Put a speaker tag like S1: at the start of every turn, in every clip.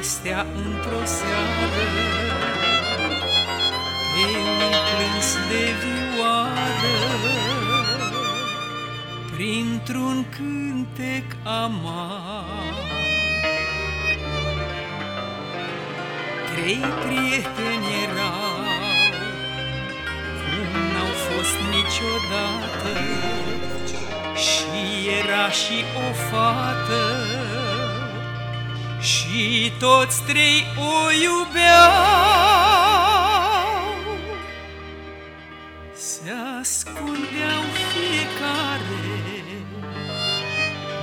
S1: povestea într-o seară Pe un plâns de vioară. Printr-un cântec amar Trei prieteni erau. Cum n-au fost niciodată Și era și o fată și toți trei o iubeau. Se ascundeau fiecare,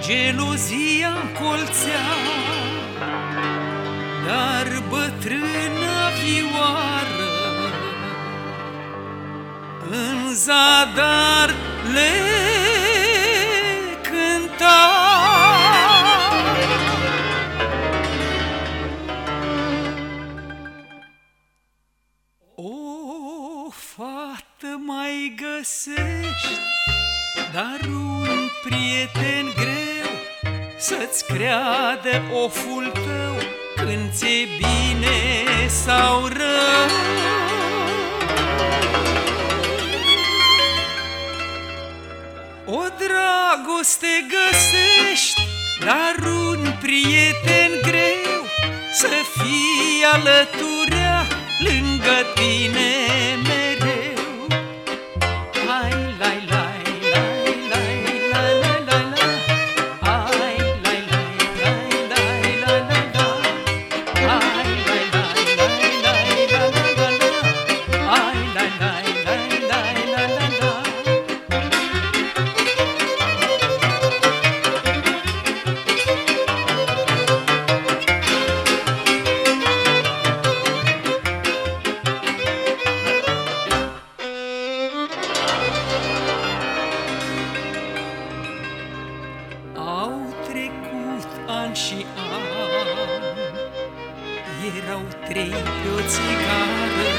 S1: gelozia încolțea, dar bătrâna vioară în zadar le fată mai găsești, dar un prieten greu să-ți creadă oful tău când ți-e bine sau rău. O dragoste găsești, dar un prieten greu să fie alăturea lângă an și an. Erau trei pe o țigară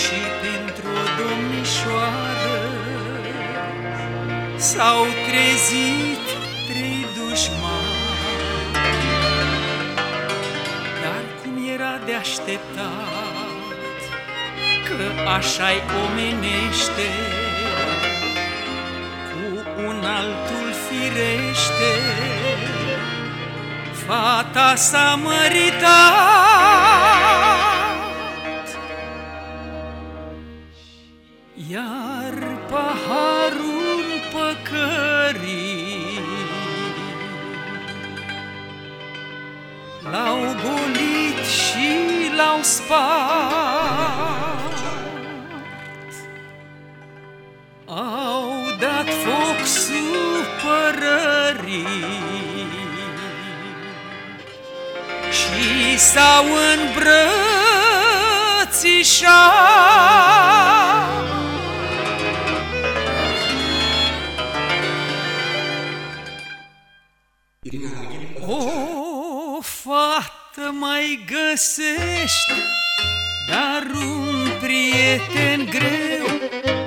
S1: Și pentru o domnișoară S-au trezit trei dușmani. Dar cum era de așteptat Că așa-i omenește Cu un altul firește, fata s-a măritat. Iar paharul păcării L-au golit și l-au spart Au dat foc Și s-au îmbrățișat. O fată mai găsești Dar un prieten greu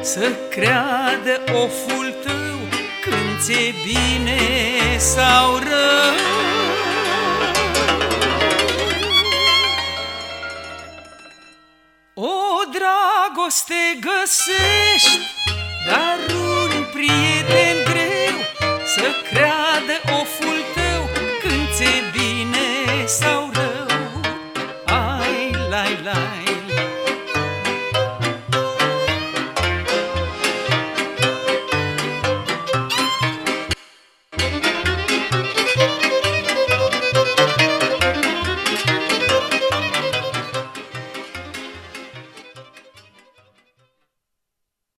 S1: Să creadă oful tău Când ți-e bine sau rău dragoste găsești Dar un prieten